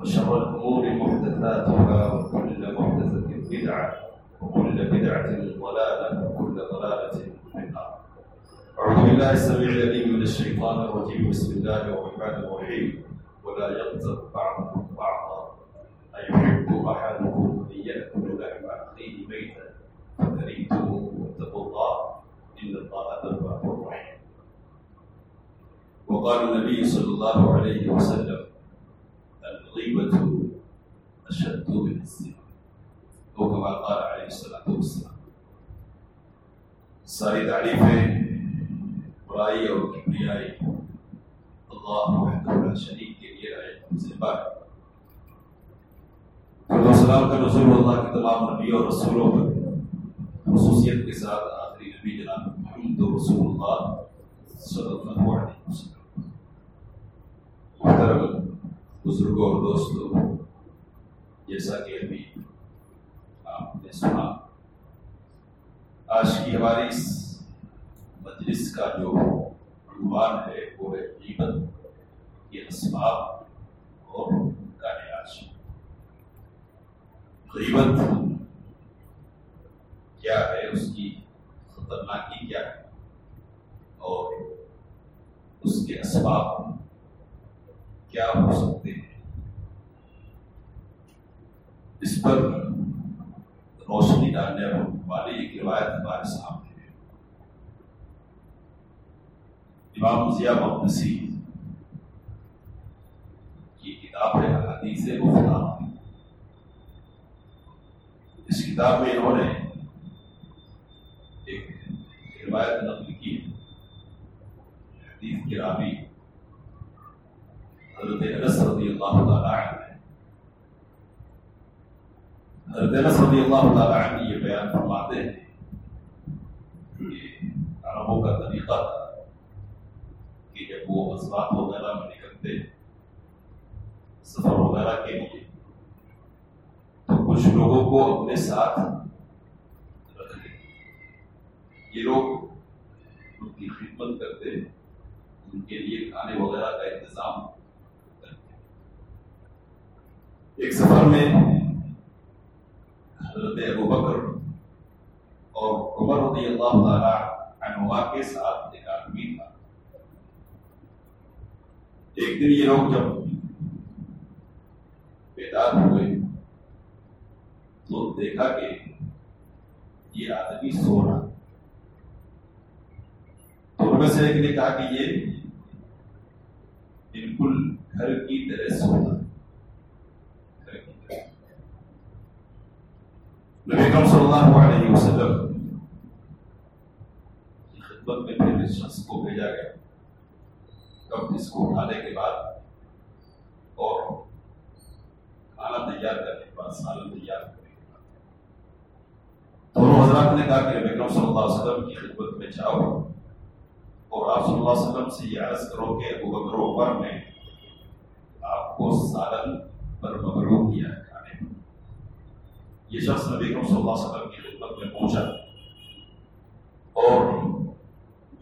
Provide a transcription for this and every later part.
وشر الامور محدثاتها وكل محدثه بدعه وكل بدعه ضلاله وكل ضلاله في النار. أعوذ بالله السميع العليم من الشيطان الرجيم. بسم الله الرحمن الرحيم. ولا يغتب بعضكم بعضا. أيحب أحدكم أن يأكل لحم أخيه ميتا فكرهتموه واتقوا الله إن الله تواب رحيم. وقال النبي صلى الله عليه وسلم الغيبة أشد من الزنا أو كما قال عليه الصلاة والسلام ساری تعریفیں برائی اور کبریائی اللہ وحدہ لا شریک کے لیے آئے سے بات درود سلام کا رسول اللہ کے تمام نبی اور رسولوں پر خصوصیت کے ساتھ آخری نبی جناب محمد رسول اللہ صلی اللہ علیہ وسلم محترم بزرگوں اور دوستوں جیسا کہ ابھی آپ نے سنا آج کی ہماری اس مجلس کا جو عنوان ہے وہ ہے غیبت کے اسباب اور کا علاج غیبت کیا ہے اس کی خطرناکی کیا ہے اور اس کے اسباب کیا ہو سکتے ہیں؟ اس پر روشنی ڈالنے والی ایک روایت ہمارے سامنے ہے۔ امام ضیاء مقدسی کی کتاب ہے حدیث مختار اس کتاب میں انہوں نے ایک روایت نقل کی حدیث کے راوی حضرت انس رضی اللہ تعالی عنہ حضرت انس رضی اللہ تعالی عنہ یہ بیان فرماتے ہیں کہ عربوں کا طریقہ تھا کہ جب وہ غزوات وغیرہ میں نکلتے، سفر وغیرہ کے لیے، تو کچھ لوگوں کو اپنے ساتھ رکھتے یہ لوگ ان کی خدمت کرتے، ان کے لیے کھانے وغیرہ کا انتظام کرتے ایک سفر میں حضرت ابو بکر اور عمر رضی اللہ تعالی عنہ کے ساتھ ایک آدمی تھا۔ ایک دن یہ لوگ جب بیدار ہوئے تو دیکھا کہ یہ آدمی سو رہا۔ تو ان میں سے ایک نے کہا کہ یہ بالکل گھر کی طرح سوتا گھر کی طرح نبی اکرم صلی اللہ علیہ وسلم کی خدمت میں پھر اس شخص کو بھیجا گیا۔ کب اس کو اٹھانے کے بعد اور کھانا تیار کرنے کے بعد، سالن تیار کرنے کے بعد۔ دونوں حضرات نے کہا کہ نبی صلی اللہ علیہ وسلم کی خدمت میں جاؤ اور آپ صلی اللہ علیہ وسلم سے یہ عرض کرو کہ ابو بکر عمر نے آپ کو سالن پر مغرو کیا ہے کھانے پر یہ شخص نبی اکرم صلی اللہ علیہ وسلم کی خدمت میں پہنچا اور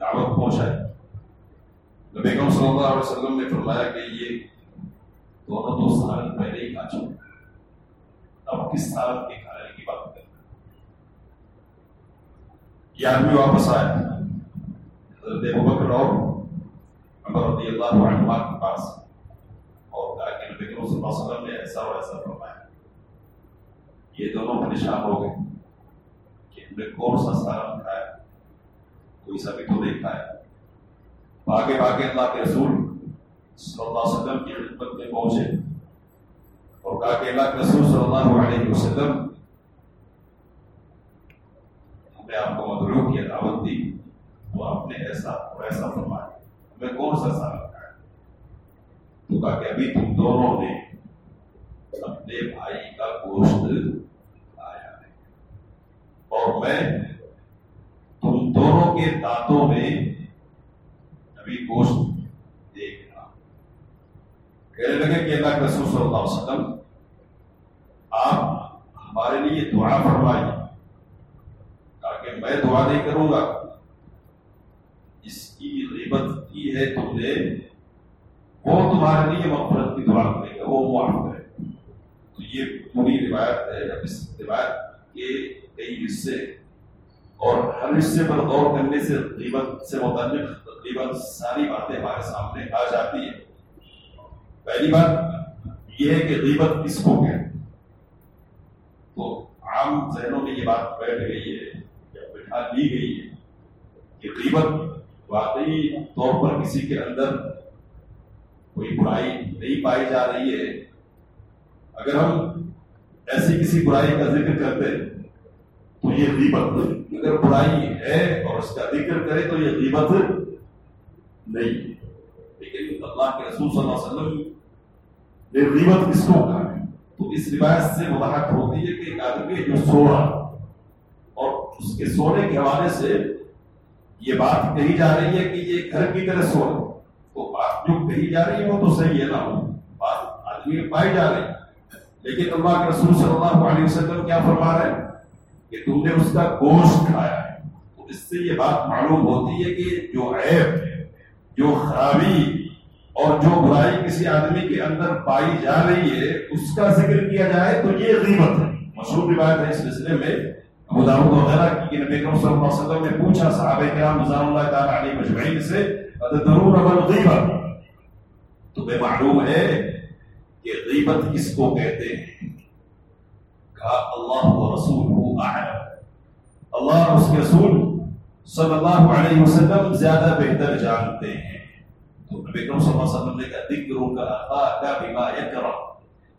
دعوت پہنچائی نبی اکرم صلی اللہ علیہ وسلم نے فرمایا کہ یہ دونوں تو سالن پہلے ہی کھا چکے اب کس سالن کے کھانے کی بات کریں یہ آدمی واپس آیا حضرت ابو بکر اور عمر رضی اللہ عنہ کے پاس اور کہا کہ نبی کریم صلی اللہ علیہ وسلم نے ایسا اور ایسا فرمایا پریشان ہو گئے کہ ہم نے کون سا سالن کھایا کوئی سا بھی تو نہیں کھایا بھاگے بھاگے اللہ کے رسول صلی اللہ علیہ وسلم کی خدمت میں پہنچے اور کہا کہ اللہ کے رسول صلی اللہ علیہ وسلم ہم نے آپ کو مدعو کیا دعوت دی تو آپ نے ایسا اور ایسا فرمایا ہمیں کون سا کھایا تو کہا کہ ابھی تم دونوں نے اپنے بھائی کا گوشت ہے اور میں تم دونوں کے دانتوں میں ابھی گوشت دیکھ رہا کہنے لگے کہ اللہ کے رسول صلی اللہ علیہ وسلم، آپ ہمارے لیے دعا فرمائیے تاکہ میں دعا نہیں کروں گا۔ اس کی غیبت کی ہے تم نے، وہ تمہارے لیے مغفرت کی دعا کرے گا، وہ معاف کرے تو یہ پوری روایت ہے اب اس روایت کے کئی حصے اور ہر حصے پر غور کرنے سے غیبت سے متعلق تقریباً ساری باتیں ہمارے سامنے آ جاتی ہیں۔ پہلی بات یہ ہے کہ غیبت کس کو کہ تو عام ذہنوں میں یہ بات بیٹھ گئی ہے یا بٹھا لی گئی ہے کہ غیبت واقعی طور پر کسی کے اندر کوئی برائی نہیں پائی جا رہی ہے۔ اگر ہم ایسی کسی برائی کا ذکر کرتے تو یہ غیبت اگر برائی ہے اور اس کا ذکر کرے تو یہ غیبت نہیں۔ لیکن اللہ کے رسول صلی اللہ علیہ وسلم غیبت کس کو کہا؟ ہے تو اس روایت سے وضاحت ہوتی ہے کہ ایک آدمی جو سو رہا اور اس کے سونے کے حوالے سے یہ بات کہی جا رہی ہے کہ یہ گھر کی طرح سو رہا تو بات جو کہی جا رہی ہے وہ تو صحیح ہے نا بات آدمی پائی جا رہی لیکن اللہ کے رسول صلی اللہ علیہ وسلم کیا فرما رہے ہیں؟ کہ تم نے اس کا گوشت کھایا ہے۔ تو اس سے یہ بات معلوم ہوتی ہے کہ جو عیب جو خرابی اور جو برائی کسی آدمی کے اندر پائی جا رہی ہے، اس کا ذکر کیا جائے تو یہ غیبت ہے۔ مشہور روایت ہے اس سلسلے میں، ابو داؤد وغیرہ کی نبی کریم صلی اللہ علیہ وسلم نے پوچھا، صحابہ کرام رضوان اللہ تعالی علیہ مجمعین سے اتدرون ما الغیبت تمہیں معلوم ہے کہ غیبت کس کو کہتے ہیں؟ کہا، اللہ و رسول اللہ اور اس کے رسول صلی اللہ علیہ وسلم زیادہ بہتر جانتے ہیں۔ تو نبی کرم صلی اللہ علیہ وسلم نے کہا، ذکر کا اخا کا بما یکرم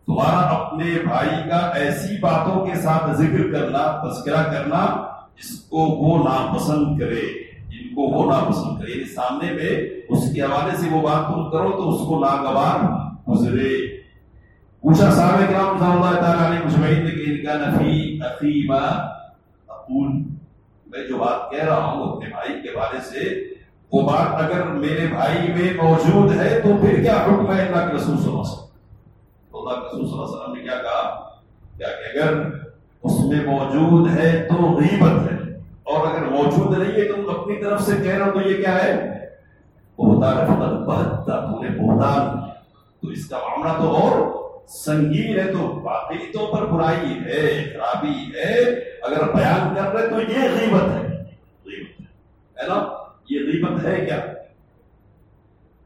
تمہارا اپنے بھائی کا ایسی باتوں کے ساتھ ذکر کرنا، تذکرہ کرنا، جس کو وہ ناپسند کرے، جن کو وہ ناپسند کرے یعنی سامنے میں اس کے حوالے سے وہ بات تم کرو تو اس کو ناگوار گزرے۔ پوچھا صاحب کرام صلی اللہ تعالیٰ علیہ مجمعین نے کہ ان کا نفی اخی ما اقول میں جو بات کہہ رہا ہوں اپنے بھائی کے حوالے سے وہ بات اگر میرے بھائی میں موجود ہے تو پھر کیا حکم ہے اللہ کے رسول صلی اللہ علیہ وسلم تو اللہ کے رسول صلی اللہ علیہ وسلم نے کیا کہا کیا کہ اگر اس میں موجود ہے تو غیبت ہے اور اگر موجود نہیں ہے تم اپنی طرف سے کہہ رہے ہو تو یہ کیا ہے بہتان فقط بہتا تو نے بہتان تو اس کا معاملہ تو اور سنگین ہے تو باقی تو پر برائی ہے، خرابی ہے۔ اگر بیان کر رہے تو یہ غیبت ہے۔ غیبت ہے۔ نا؟ یہ غیبت ہے کیا؟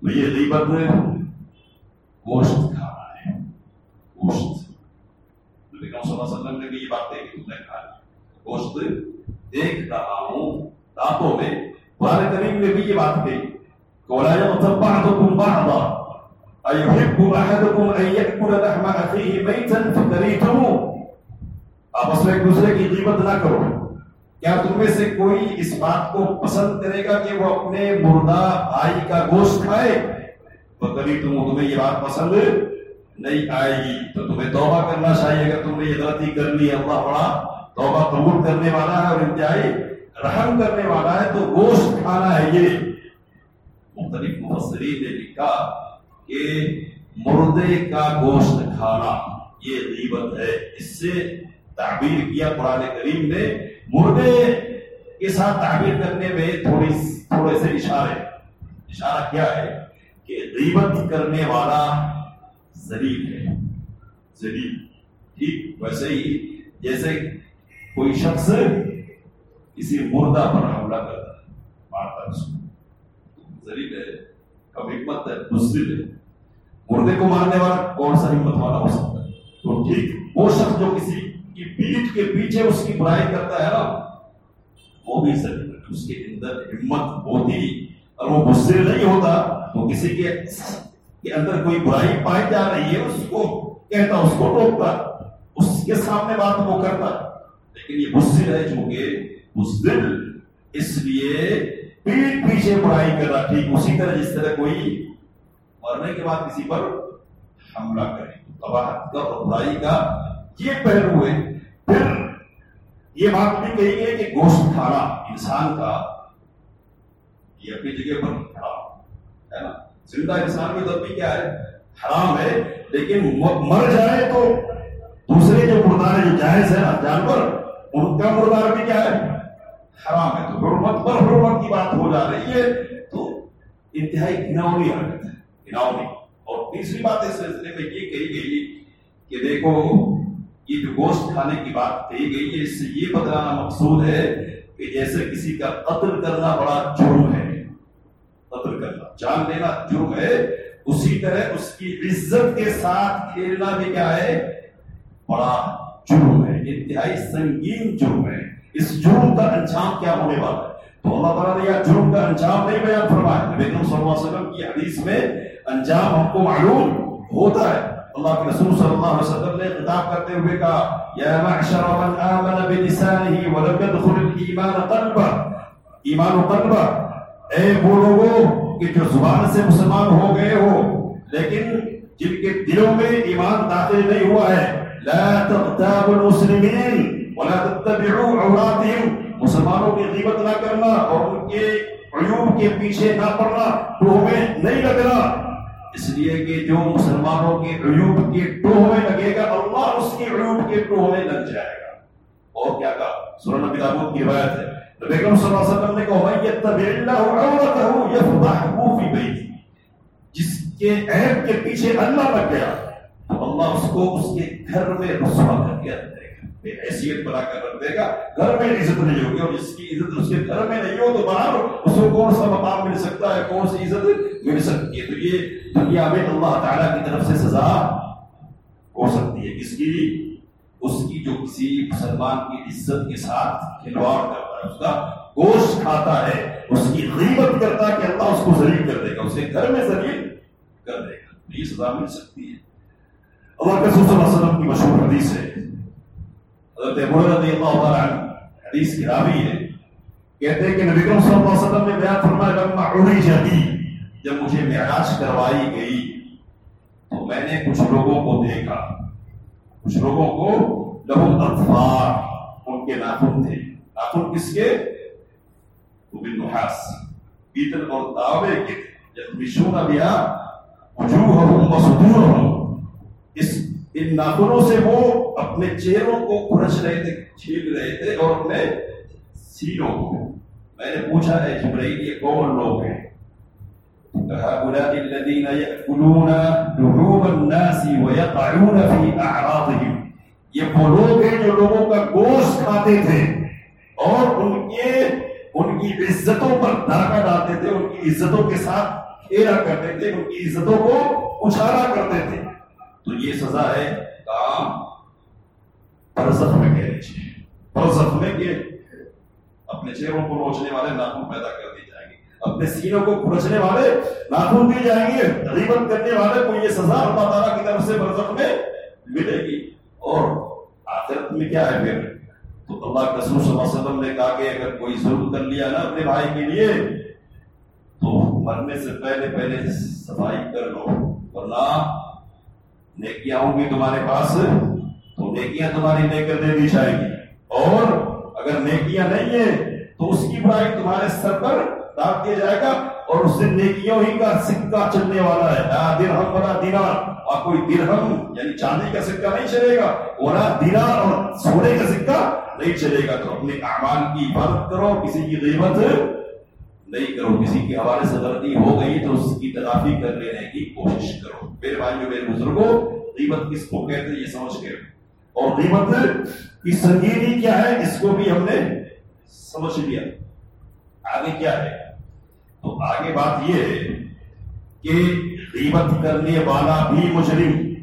یہ غیبت ہے، گوشت کھانا ہے۔ گوشت۔ نبی کریم صلی اللہ علیہ وسلم نے بھی یہ بات دیکھی تم نے کھا گوشت دیکھ رہا ہوں دانتوں میں، قرآن کریم نے بھی یہ بات کہی۔ ولا يغتب بعضكم بعضا۔ أيحب أحدكم أن يأكل لحم أخيه ميتا فكرهتموه. آپس میں ایک دوسرے کی غیبت نہ کرو. کیا تم میں سے کوئی اس بات کو پسند کرے گا کہ وہ اپنے مردہ بھائی کا گوشت کھائے؟ تو تم تمہیں یہ بات پسند نہیں آئے گی. تو تمہیں توبہ کرنا چاہیے اگر تم نے یہ غلطی کر لی ہے اللہ بڑا توبہ قبول کرنے والا ہے اور انتہائی رحم کرنے والا ہے، تو گوشت کھانا ہے یہ. مختلف مفسرین نے لکھا کہ مردے کا گوشت کھانا یہ غیبت ہے۔ اس سے تعبیر کیا قرآن کریم نے؟ مردے کے ساتھ تعبیر کرنے میں تھوڑی تھوڑے سے اشارے۔ اشارہ کیا ہے کہ غیبت کرنے والا ذریع ہے۔ ذریع ٹھیک، ویسے ہی جیسے کوئی شخص کسی مردہ پر حملہ کرتا ہے، مارتا اس کو۔ ذریع ہے کب حکمت ہے بزدل ہے۔ مردے کو مارنے والا کون سا ہمت والا ہو سکتا ہے تو ٹھیک وہ شخص جو کسی کی پیٹ کے پیچھے اس کی برائی کرتا ہے نا وہ بھی ذریع اس کے اندر ہمت ہوتی اور وہ غصے نہیں ہوتا تو کسی کے کے اندر کوئی برائی پائی جا رہی ہے اس کو کہتا اس کو ٹوکتا اس کے سامنے بات وہ کرتا لیکن یہ غصے ہے چونکہ اس دل اس لیے پیٹ پیچھے برائی کر رہا ٹھیک اسی طرح جس طرح کوئی مرنے کے بعد کسی پر حملہ کرے تباہ کا اور برائی کا یہ پہلو ہے۔ پھر یہ بات بھی کہی گئی کہ گوشت کھانا انسان کا یہ اپنی جگہ پر حرام ہے نا؟ زندہ انسان کی تب بھی کیا ہے؟ حرام ہے، لیکن مر جائے تو دوسرے جو مردار جو جائز ہے نا جانور، ان کا مردار بھی کیا ہے؟ حرام ہے۔ تو حرمت پر حرمت کی بات ہو جا رہی ہے، تو انتہائی گناونی حرکت ہے۔ گناونی اور تیسری بات اس سلسلے میں یہ کہی گئی کہ دیکھو، یہ جو گوشت کھانے کی بات کہی گئی ہے، اس سے یہ بتلانا مقصود ہے کہ جیسے کسی کا قتل کرنا بڑا جرم ہے، قتل کرنا، جان لینا جرم ہے، اسی طرح اس کی عزت کے ساتھ کھیلنا بھی کیا ہے؟ بڑا جرم ہے، انتہائی سنگین جرم ہے۔ اس جرم کا انجام کیا ہونے والا ہے؟ تو اللہ تعالیٰ نے یہ جرم کا انجام نہیں بیان فرمایا۔ نبی صلی اللہ علیہ وسلم کی حدیث میں انجام ہم کو معلوم ہوتا ہے۔ اللہ کے رسول صلی اللہ علیہ وسلم نے خطاب کرتے ہوئے کہا، یا معشر من آمن بلسانه ولم يدخل الايمان قلبا. ایمان قلبا اے وہ لوگوں کہ جو زبان سے مسلمان ہو گئے ہو، لیکن جن کے دلوں میں ایمان داخل نہیں ہوا ہے، لا تغتاب المسلمین ولا تتبعوا عوراتهم مسلمانوں کی غیبت نہ کرنا اور ان کے عیوب کے پیچھے نہ پڑنا، تو ہمیں نہیں لگنا اس لیے کہ جو مسلمانوں کے عیوب کے ٹوہ لگے گا، اللہ اس کے عیوب کے ٹوہ لگ جائے گا۔ اور کیا کہا؟ سورہ نبی داود کی روایت ہے۔ نبی کریم صلی اللہ علیہ وسلم نے کہا من یتبع اللہ عورته یفضحه فی بیتی جس کے عیب کے پیچھے اللہ لگ گیا، تو اللہ اس کو اس کے گھر میں رسوا کر کے رکھ بے حیثیت بنا کر رکھ دے گا گھر میں عزت نہیں ہوگی اور جس کی عزت اس کے گھر میں نہیں ہو تو باہر اس کو کون سا مقام مل سکتا ہے کون سی عزت مل سکتی ہے تو یہ دنیا میں اللہ تعالیٰ کی طرف سے سزا ہو سکتی ہے کس کی اس کی جو کسی مسلمان کی عزت کے ساتھ کھلواڑ کرتا ہے اس کا گوشت کھاتا ہے اس کی غیبت کرتا ہے کہ اللہ اس کو ذلیل کر دے گا اسے گھر میں ذلیل کر دے گا یہ سزا مل سکتی ہے اللہ کے صلی وسلم کی مشہور حدیث ہے رضی اللہ تعالی عنہ حدیث کی راوی ہے کہتے ہیں کہ نبی کریم صلی اللہ علیہ وسلم نے بیان فرمایا لما عریج بی جب مجھے معراج کروائی گئی تو میں نے کچھ لوگوں کو دیکھا کچھ لوگوں کو لہم اطفار ان کے ناخن تھے ناخن کس کے وہ بن نحاس پیتل اور دعوے کے جب یخمشون بیا وجوہہم و صدورہم اس ان ناخنوں سے وہ اپنے چہروں کو کھرچ رہے تھے، چھیل رہے تھے اور اپنے سینوں کو۔ میں نے پوچھا ہے جبرائیل، یہ کون لوگ ہیں؟ هؤلاء الذين يأكلون لحوم الناس ويقعون في أعراضهم۔ یہ وہ لوگ ہیں جو لوگوں کا گوشت کھاتے تھے اور ان کے، ان کی عزتوں پر دھاگا ڈالتے تھے، ان کی عزتوں کے ساتھ کھیلا کرتے تھے، ان کی عزتوں کو اچھالا کرتے تھے۔ تو یہ سزا ہے کام برزخ میں کہہ لیجیے برزخ میں کہ اپنے چہروں کو روچنے والے ناخن پیدا کر دی جائیں گے اپنے سینوں کو کھرچنے والے ناخن دی جائیں گے غیبت کرنے والے کو یہ سزا اللہ تعالیٰ کی طرف سے برزخ میں ملے گی۔ اور آخرت میں کیا ہے پھر؟ تو اللہ کے رسول صلی اللہ علیہ وسلم نے کہا کہ اگر کوئی ظلم کر لیا نا اپنے بھائی کے لیے، تو مرنے سے پہلے پہلے صفائی کر لو۔ ورنہ نیکیاں ہوں گی تمہارے پاس، تو نیکیاں تمہاری لے کر دے دی جائے گی۔ اور اگر نیکیاں نہیں ہیں، تو اس کی برائی تمہارے سر پر ڈال دیا جائے گا اور اس سے نیکیوں ہی کا سکہ چلنے والا ہے۔ درہم بڑا دینار۔ اور کوئی درہم یعنی چاندی کا سکہ نہیں چلے گا ورنہ دینار اور سونے کا سکہ نہیں چلے گا۔ تو اپنے اعمال کی عبادت کرو، کسی کی غیبت نہیں کرو، کسی کے حوالے سے غلطی ہو گئی تو اس کی تلافی کر لینے کی کوشش کرو۔ میرے بھائیوں میرے بزرگوں قیمت کس کو کہتے ہیں یہ سمجھ کے۔ اور قیمت کی سنگینی کیا ہے؟ اس کو بھی ہم نے سمجھ لیا۔ آگے کیا ہے؟ تو آگے بات یہ ہے کہ غیبت کرنے والا بھی مجرم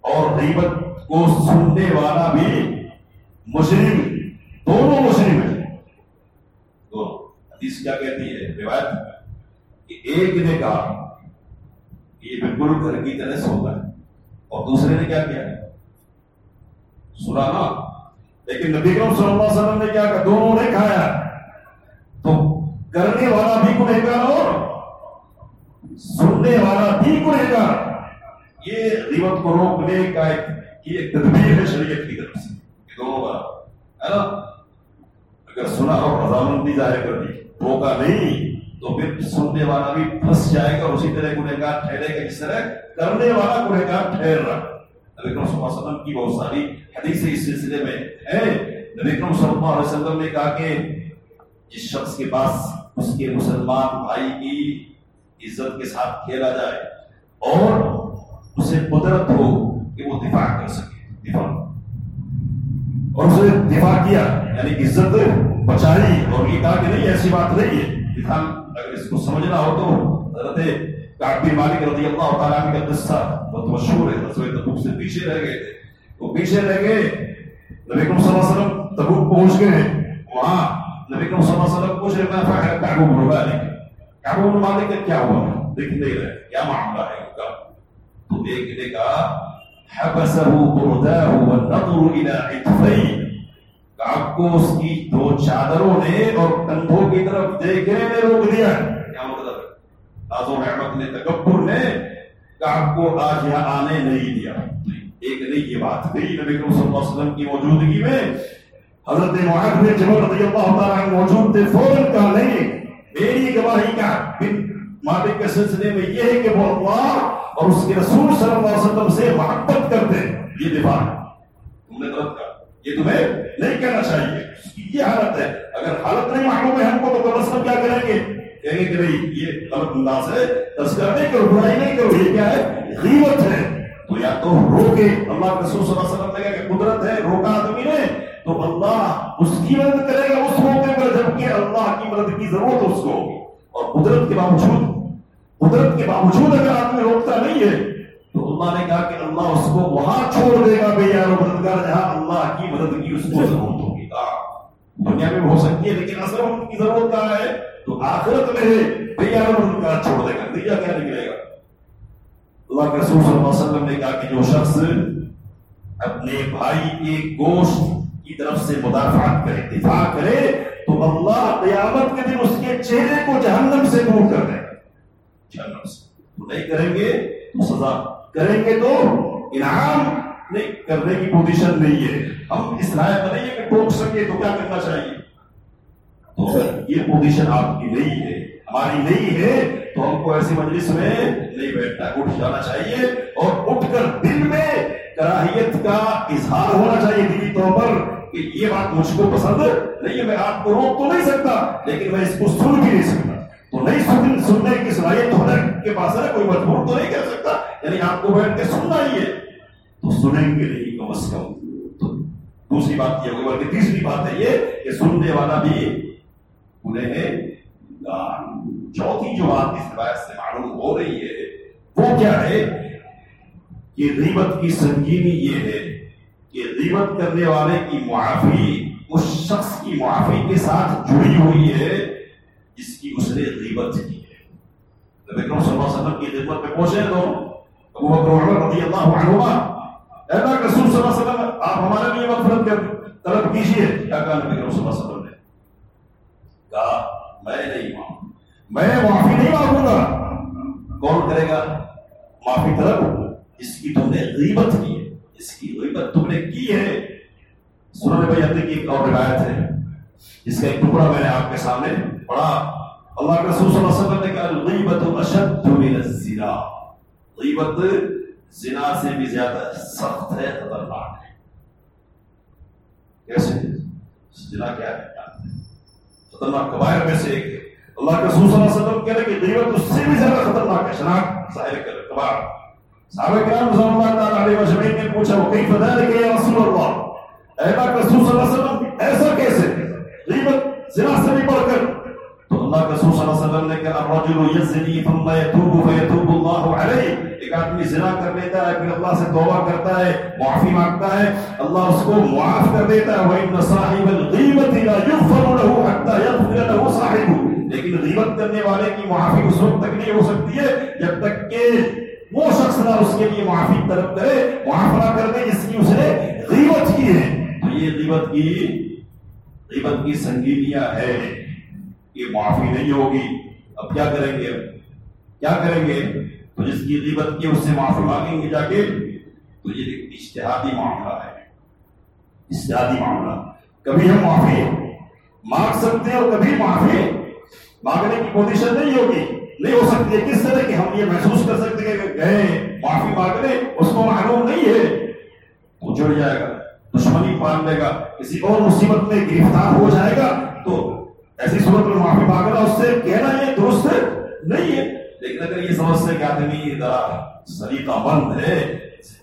اور غیبت کو سننے والا بھی مجرم دونوں مجرم ہیں حدیث کیا کہتی ہے، روایت کہ ایک نے کہا، کہ یہ بالکل گھر کی طرح سوتا ہے۔ اور دوسرے نے کیا کیا؟ سنا نا۔ لیکن نبی کرم صلی اللہ علیہ وسلم نے کیا کہا؟ دونوں نے کھایا۔ تو کرنے والا بھی گنہ گار اور سننے والا بھی گنہ گار یہ غیبت کو روکنے کا ایک یہ ایک تدبیر ہے شریعت کی طرف سے۔ دونوں کا ہے نا۔ اگر سنا اور رضامندی ظاہر کر دی۔ روکا نہیں تو پھر سننے والا بھی پھنس جائے گا اور اسی طرح گنہ گار ٹھہرے گا جس طرح کرنے والا گنہ گار ٹھہر رہا نبی کرم صلی اللہ علیہ وسلم کی بہت ساری حدیث اس سلسلے میں ہے نبی کرم صلی اللہ علیہ وسلم نے کہا کہ جس شخص کے پاس اس کے مسلمان بھائی کی عزت کے ساتھ کھیلا جائے اور اسے قدرت ہو کہ وہ دفاع کر سکے دفاع اور اسے دفاع کیا یعنی عزت بچائی اور یہ کہا کہ نہیں، ایسی بات نہیں ہے۔ دفاع اگر اس کو سمجھنا ہو تو حضرت کعب مالک رضی اللہ تعالیٰ عنہ کا قصہ بہت مشہور ہے۔ غزوہ تبوک سے پیچھے رہ گئے تھے۔ وہ پیچھے رہ گئے، نبی کرم صلی اللہ علیہ وسلم تبوک پہنچ گئے۔ وہاں نبی کرم صلی اللہ علیہ وسلم پوچھ رہے میں فاہر کعب بن مالک کعب بن مالک کا کیا ہوا؟ دیکھ نہیں رہے۔ کیا معاملہ ہے ان کا؟ تو دیکھنے کا حبسه برداه والنظر الى عطفيه کعب کو اس کی دو چادروں نے اور کندھوں کی طرف دیکھنے میں روک دیا کیا مطلب ہے؟ آز و رحمت نے تکبر نے کعب کو آج یہاں آنے نہیں دیا۔ ایک نہیں، یہ بات نہیں نبی کریم صلی اللہ علیہ وسلم کی موجودگی میں۔ حضرت معاذ بن جبل رضی اللہ تعالیٰ عنہ موجود تھے، فوراً کہا، نہیں، میری گواہی کا بن مالک کے سلسلے میں یہ ہے کہ وہ اللہ اور اس کے رسول صلی اللہ علیہ وسلم سے محبت کرتے یہ دفاع تم نے غلط کہا۔ یہ تمہیں نہیں کہنا چاہیے۔ یہ حالت ہے۔ اگر حالت نہیں معلوم ہے ہم کو تو کم از کم کیا کریں گے؟ کہیں گے کہ نہیں یہ غلط انداز ہے تذکرہ نہیں کرو برائی نہیں کرو، یہ کیا ہے؟ غیبت ہے۔ تو یا تو روکے۔ اللہ کے رسول صلی اللہ علیہ وسلم نے کہا کہ قدرت ہے، روکا آدمی نے، تو اللہ اس کی مدد کرے گا اس موقع پر، جبکہ اللہ کی مدد کی ضرورت اس کو۔ اور قدرت کے باوجود، قدرت کے باوجود اگر آدمی روکتا نہیں ہے تو اللہ نے کہا کہ اللہ اس کو وہاں چھوڑ دے گا بے یار مددگار، جہاں اللہ کی مدد کی اس کو ضرورت ہوگی۔ ہاں، دنیا میں ہو سکتی ہے، لیکن اصل ان کی ضرورت کہاں ہے؟ تو آخرت میں بے یار مددگار چھوڑ دے گا نتیجہ کیا نکلے گا؟ اللہ کے رسول صلی اللہ علیہ وسلم نے کہا کہ جو شخص اپنے بھائی کے گوشت کی طرف سے مدافعت کرے، دفاع کرے، تو اللہ قیامت کے دن اس کے چہرے کو جہنم سے دور کر دے جہنم سے۔ تو نہیں کریں گے تو سزا۔ کریں گے تو انعام نہیں کرنے کی پوزیشن نہیں ہے۔ ہم اس لائق نہیں ہے کہ ٹوک سکے تو کیا کرنا چاہیے؟ تو یہ پوزیشن آپ کی نہیں ہے۔ ہماری نہیں ہے تو ہم کو ایسی مجلس میں نہیں بیٹھنا۔ اٹھ جانا چاہیے اور اٹھ کر دل میں کراہیت کا اظہار ہونا چاہیے دلی طور پر کہ یہ بات مجھ کو پسند نہیں ہے میں آپ کو روک تو نہیں سکتا لیکن میں اس کو سن بھی نہیں سکتا۔ تو نہیں سن سننے کی صلاحیت ہونے کے پاس ہے، کوئی مجبور تو نہیں کر سکتا۔ یعنی آپ کو بیٹھ کے سننا ہی ہے۔ تو سنیں گے نہیں کم از کم تو دوسری بات یہ ہوگی، بلکہ تیسری بات ہے یہ کہ سننے والا بھی انہیں چوتھی جو بات اس روایت سے معلوم ہو رہی ہے، وہ کیا ہے؟ کہ غیبت کی سنگینی یہ ہے کہ غیبت کرنے والے کی معافی، اس شخص کی معافی کے ساتھ جڑی ہوئی ہے۔ جس کی اس نے غیبت کی ہے۔ نبی کرم صلی اللہ علیہ وسلم کی خدمت میں پہنچے تو ابو بکر عمر رضی اللہ عنہما اے اللہ کے رسول صلی اللہ علیہ وسلم، آپ ہمارے لیے مغفرت کر طلب کیجیے۔ کیا کہا نبی کرم صلی اللہ علیہ وسلم نے؟ کہا، میں نہیں مانوں میں معافی نہیں مانگوں گا۔ کون کرے گا؟ معافی طلب۔ اس کی تم نے غیبت کی ہے۔ اس کی غیبت تم نے کی ہے۔ سنن بھائی بیعتی کی ایک اور روایت ہے۔ جس کا ایک ٹکڑا میں نے آپ کے سامنے پڑھا۔ اللہ کے رسول صلی اللہ علیہ وسلم نے کہا الغیبت اشد من الزنا۔ غیبت زنا سے بھی زیادہ سخت ہے، خطرناک ہے۔ کیسے؟ زنا کیا ہے؟ خطرناک کبائر میں سے ایک ہے۔ اللہ کے رسول صلی اللہ علیہ وسلم کہہ رہے کہ غیبت اس سے بھی زیادہ خطرناک ہے۔ شناخت ظاہر کر اعتبار صحابہ کرام رضی اللہ تعالی علیہ وسلم نے پوچھا، وہ کئی فضائل کہ یا رسول اللہ؟ اے اللہ کے رسول صلی اللہ علیہ وسلم، ایسا کیسے؟ غیبت زنا سے بھی بڑھ کر تو اللہ کے رسول صلی اللہ علیہ وسلم نے کہا الرجل یزنی ثم يتوب فيتوب الله عليه ایک آدمی زنا کر لیتا ہے پھر اللہ سے توبہ کرتا ہے معافی مانگتا ہے اللہ اس کو معاف کر دیتا ہے وَإِنَّ صَاحِبَ الْغِيبَةِ لَا يُغْفَرُ لَهُ حَتَّى يَغْفِرَ لَهُ صَاحِبُهُ لیکن غیبت کرنے والے کی معافی اس وقت تک نہیں ہو سکتی ہے جب تک کہ وہ شخص نہ اس کے لیے معافی طلب کرے معاف نہ کر دے جس کی اس نے غیبت کی ہے تو یہ غیبت کی غیبت کی سنگینیاں ہے یہ معافی نہیں ہوگی اب کیا کریں گے کیا کریں گے تو جس کی غیبت کی اس سے معافی مانگیں گے جا کے تو یہ ایک اشتہادی معاملہ ہے اشتہادی معاملہ کبھی ہم معافی مانگ سکتے ہیں اور کبھی معافی مانگنے کی پوزیشن نہیں ہوگی نہیں ہو سکتی ہے کس طرح کہ ہم یہ محسوس کر سکتے ہیں کہ گئے معافی مانگنے اس کو معلوم نہیں ہے تو جڑ جائے گا دشمنی لے گا۔ کسی اور مصیبت میں گرفتار ہو جائے گا تو ایسی صورت میں معافی مانگنا اس سے کہنا یہ درست نہیں ہے۔ لیکن اگر یہ سمجھتے کہ آدمی ذرا سلیقہ مند ہے،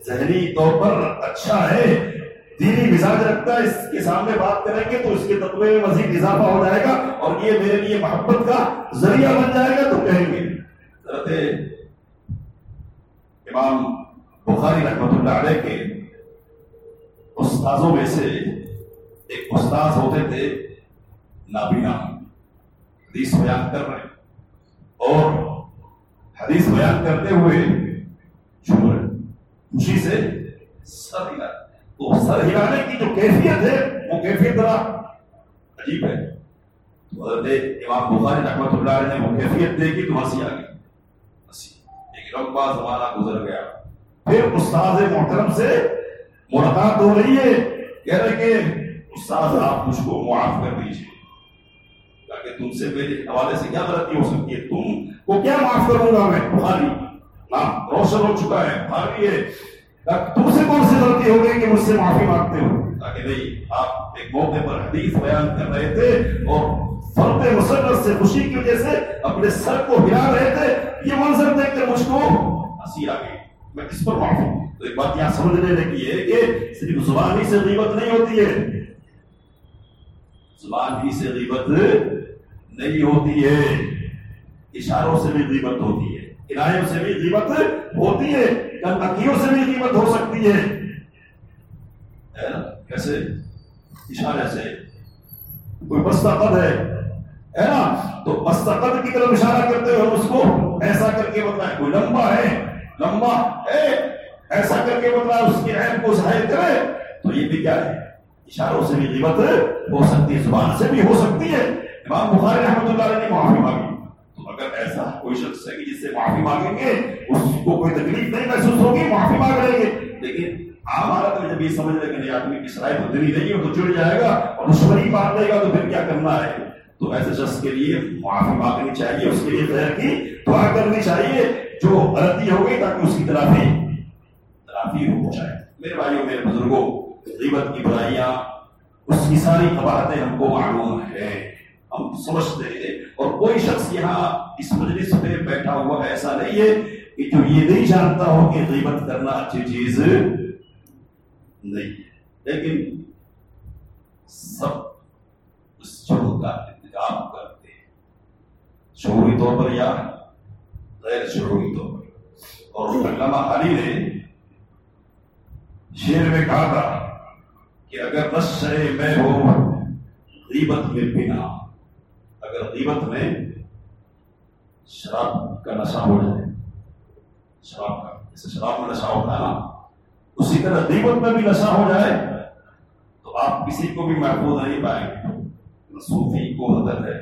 ذہنی طور پر اچھا ہے، دینی مزاج رکھتا ہے، اس کے سامنے بات کریں گے تو اس کے تقوی میں مزید اضافہ ہو جائے گا اور یہ میرے لیے محبت کا ذریعہ بن جائے گا تو کہیں گے۔ امام بخاری رحمۃ اللہ علیہ کے استاذوں میں سے ایک استاذ ہوتے تھے، نابینا۔ حدیث بیان کر رہے اور حدیث بیان کرتے ہوئے جھوم رہے خوشی سے سر ہلا۔ تو سر ہلانے کی جو کیفیت ہے، وہ کیفیت ذرا عجیب ہے۔ تو حضرت امام بخاری رحمۃ اللہ علیہ نے وہ کیفیت دیکھی تو ہنسی آ گئی۔ ہنسی۔ ایک لمبا زمانہ گزر گیا۔ پھر استاذ محترم سے ملاقات ہو رہی ہے۔ کہہ رہے کہ استاذ، آپ مجھ کو معاف کر دیجیے کہ تم سے میرے حوالے سے کیا غلطی ہو سکتی ہے؟ تم کو کیا معاف کروں گا میں؟ بخاری۔ نام روشن ہو چکا ہے، بخاری ہے۔ تم سے کون سی غلطی ہو گئی کہ مجھ سے معافی مانگتے ہو؟ تاکہ نہیں، آپ ایک موقع پر حدیث بیان کر رہے تھے اور فرد مسرت سے خوشی کی وجہ سے اپنے سر کو ہلا رہے تھے۔ یہ منظر دیکھ کر مجھ کو ہنسی آ گئی۔ میں کس پر معافی تو ایک بات یہاں سمجھ لینے کی ہے کہ صرف زبان ہی سے غیبت نہیں ہوتی ہے۔ زبان ہی سے غیبت نہیں ہوتی ہے۔ اشاروں سے بھی غیبت ہوتی ہے۔ کنایوں سے بھی غیبت ہوتی ہے۔ کنکیوں سے بھی غیبت ہو سکتی ہے۔ کیسے؟ اشارے سے۔ کوئی بستہ قد ہے۔ ہے نا؟ تو بستہ قد کی طرف اشارہ کرتے ہوئے اس کو ایسا کر کے بتائیں۔ کوئی لمبا ہے۔ لمبا ہے، ایسا کر کے بتائیں اس کی عین کو ظاہر کرے، تو یہ بھی کیا ہے؟ اشاروں سے بھی غیبت ہو سکتی ہے، زبان سے بھی ہو سکتی ہے۔ امام بخاری رحمۃ اللہ علیہ نے معافی مانگی۔ تو اگر ایسا کوئی شخص ہے کہ جس سے معافی مانگیں گے، اس کو کوئی تکلیف نہیں محسوس ہوگی، معافی مانگ لیں گے۔ لیکن عام حالت میں جب یہ سمجھ لیں گے آدمی کی صلاحیت دلی نہیں ہو تو جڑ جائے گا اور دشمنی بات لے گا، تو پھر کیا کرنا ہے؟ تو ایسے شخص کے لیے معافی مانگنی چاہیے، اس کے لیے خیر کی دعا کرنی چاہیے۔ جو غلطی ہو گئی تاکہ اس کی تلافی تلافی ہو جائے۔ میرے بھائیوں، میرے بزرگوں، غیبت کی برائیاں، اس کی ساری قباحتیں ہم کو معلوم ہے۔ ہم سمجھتے ہیں اور کوئی شخص یہاں اس مجلس پہ بیٹھا ہوا ایسا نہیں ہے کہ جو یہ نہیں جانتا ہو کہ غیبت کرنا اچھی چیز نہیں لیکن سب اس جرم کا انتظام کرتے ہیں۔ شعوری طور پر یا غیر شعوری طور پر اور علامہ علی نے شیر میں کہا تھا کہ اگر نشر میں ہو غیبت میں بنا اگر غیبت میں شراب کا نشہ ہو جائے شراب کا جیسے شراب میں نشہ ہوتا ہے نا اسی طرح غیبت میں بھی نشہ ہو جائے تو آپ کسی کو بھی محفوظ نہیں پائیں گے صوفی کو حضر ہے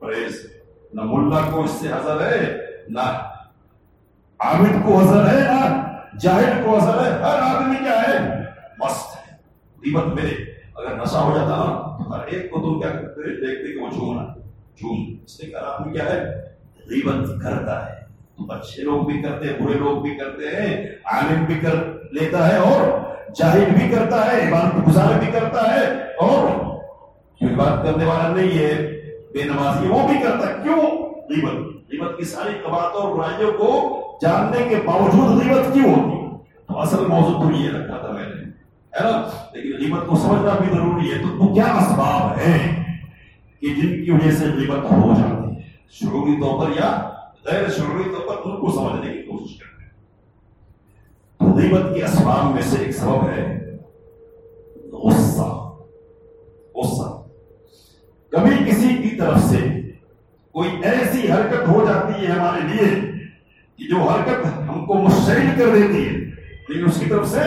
پریز نہ ملا کو اس سے حضر ہے نہ عابد کو حضر ہے نہ جاہد کو حضر ہے، ہر آدمی کیا ہے؟ مست ہے، غیبت میں اگر نشہ ہو جاتا نا تو ہر ایک کو تم کیا کرتے دیکھتے کہ وہ جھومنا جھوم۔ اس سے کہا آدمی کیا ہے؟ غیبت کرتا ہے۔ تو اچھے لوگ بھی کرتے ہیں، برے لوگ بھی کرتے ہیں عالم بھی کر لیتا ہے اور جاہد بھی کرتا ہے عبادت گزار بھی کرتا ہے اور جو عبادت کرنے والا نہیں ہے، بے نمازی وہ بھی کرتا ہے۔ کیوں؟ غیبت۔ غیبت کی ساری قباطوں اور برائیوں کو جاننے کے باوجود غیبت کیوں ہوتی تو اصل موضوع تو یہ رکھا تھا میں نے، ہے نا؟ لیکن غیبت کو سمجھنا بھی ضروری ہے۔ تو تو کیا اسباب ہے کہ جن کی وجہ سے غیبت ہو جاتی ہے؟ شعوری طور پر یا غیر شعوری طور پر ان کو سمجھنے کی کوشش کرتے ہیں۔ تو غیبت کے اسباب میں سے ایک سبب ہے غصہ۔ غصہ۔ کبھی کسی کی طرف سے کوئی ایسی حرکت ہو جاتی ہے ہمارے لیے کہ جو حرکت ہم کو مشتعل کر دیتی ہے، لیکن اس کی طرف سے